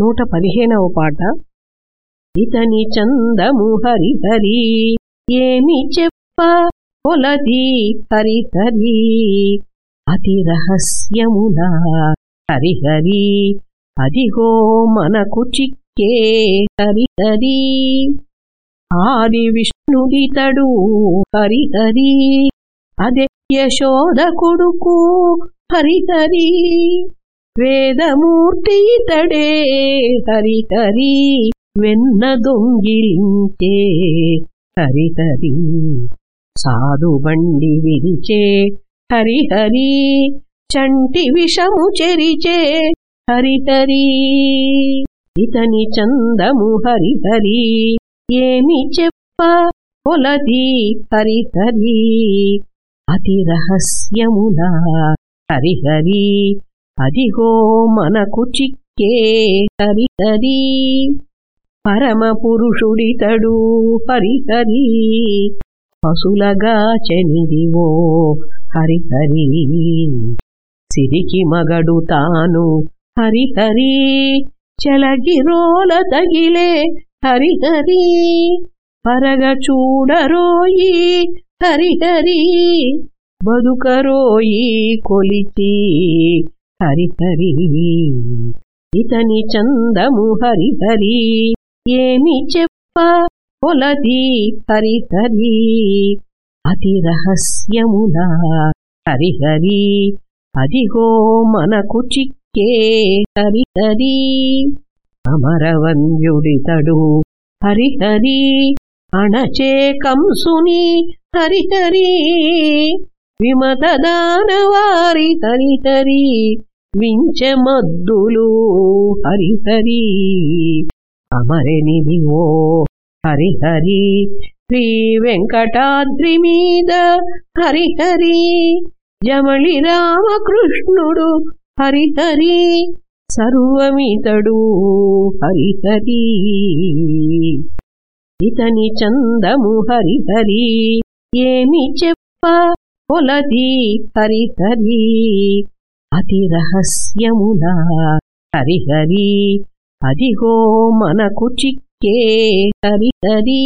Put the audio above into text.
నూట పదిహేనవ పాట. ఇతని చందము హరిహరి ఏమి చెప్ప కొలది హరిహరి? అతి రహస్యములా హరిహరి అదిగో మనకు చిక్కే హరిహరి. ఆది విష్ణుడితడు హరిహరి అదే యశోద కొడుకు హరిహరి. వేదమూర్తి ఇతడే హరిహరి వెన్న దొంగిలించే హరిహరి సాధు బండి విరిచే హరిహరి చంటి విషము చెరిచే హరిహరి ఇతని చందము హరిహరి ఏమి చెప్ప కొలది హరిహరి అతి రహస్యములా హరిహరి అదిగో మనకు చిక్కే హరిహరి పరమ పురుషుడితడు హరిహరి పశులగా చెనిదివో హరిహరి. సిరికి మగడు తాను హరిహరి చెలగిరోల తగిలే హరిహరి. పరగ చూడరోయి హరిహరి బదుకరోయి కొలిచి హరిహరి ఇతని చందము హరిహరి ఏమి చెప్ప? కొలది హరిహరి అతి రహస్యములా హరిహరి అదిగో మనకు చిక్కే హరిహరి అమరవంద్యుడితడు హరిహరి అణచే కంసుని హరిహరి విమతదానవారి హరిహరి వించమద్దులు హరిహరి ఓ హరిహరి శ్రీ వెంకటాద్రి మీద హరిహరి జమళి రామకృష్ణుడు హరిహరి సర్వమితడు హరిహరి ఇతని చందము హరిహరి ఏమి చెప్ప కొలది హరిహరి అతి రహస్యములా హరిహరి అదిగో మనకు చిక్కే. హరిహరి